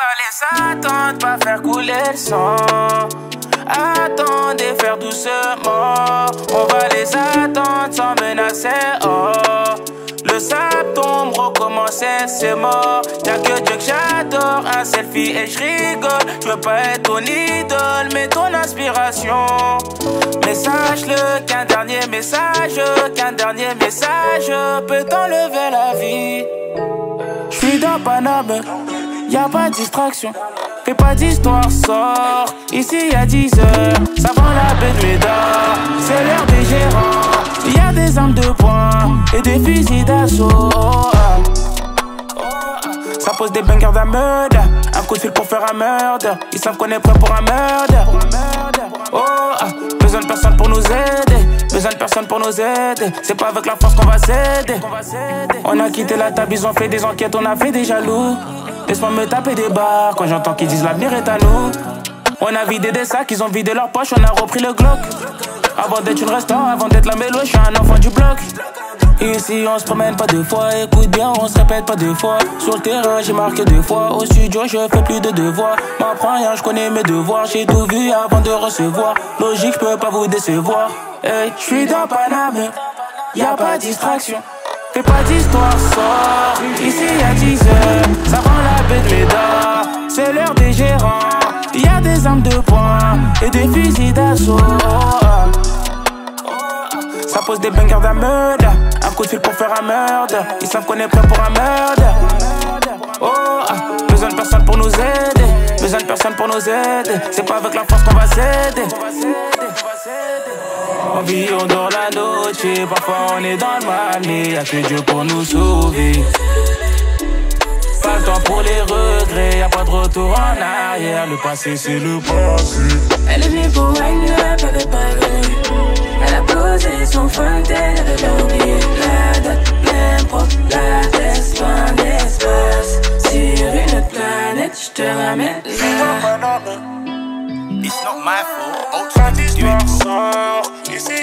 va les attendre, pas faire couler le sang. Attendez, faire doucement. On va les attendre sans menacer. Oh. Le sable tombe, recommencer, c'est mort. Y'a que Dieu que j'adore, un selfie et je rigole. Je veux pas être ton idole, mais ton inspiration. Mais sache-le qu'un dernier message, qu'un dernier message peut enlever la vie. J'suis dans Paname, y'a pas de distraction. Fais pas d'histoire, sort. Ici y'a 10 heures, ça vend la baie de. C'est l'heure des gérants. Y'a des armes de poing et des fusils d'assaut. Ça pose des bangers d'un meurtre. Un coup de fil pour faire un meurtre. Ils savent qu'on est prêt pour un meurtre. Oh, besoin de personne pour nous aider. Besoin de personne pour nous aider. C'est pas avec la force qu'on va s'aider. On a quitté la table, ils ont fait des enquêtes, on a fait des jaloux. Laisse-moi me taper des barres quand j'entends qu'ils disent l'avenir est à nous. On a vidé des sacs, ils ont vidé leurs poches, on a repris le Glock. Avant d'être une restant, avant d'être la mélo, je suis un enfant du bloc. Ici on se promène pas deux fois, écoute bien, on se répète pas deux fois. Sur le terrain j'ai marqué deux fois, au studio je fais plus de devoirs. M'apprends rien, je connais mes devoirs, j'ai tout vu avant de recevoir. Logique, je peux pas vous décevoir. Hey, je suis dans Paname, y a pas de distraction. Pas d'histoire, sort. Ici y'a 10 heures, ça rend la de Médard. C'est l'heure des gérants. Y'a des armes de poing et des fusils d'assaut. Ça pose des bangers d'un meurtre. Un coup de fil pour faire un meurtre. Ils savent qu'on est prêt pour un meurtre. Oh, besoin de personne pour nous aider. Besoin de personne pour nous aider. C'est pas avec la force qu'on va s'aider. On vit, on dort la noche. Parfois on est dans le mal, mais y'a que Dieu pour nous sauver. Pas le temps pour les regrets, y'a pas de retour en arrière. Le passé, c'est le passé. Elle est venue pour wine, elle avait pas. Elle a posé son fond, elle avait oublié la date, n'importe la loin d'espace. Sur une planète, je te ramène. It's not my fault. Pas d'histoire, sort. Ici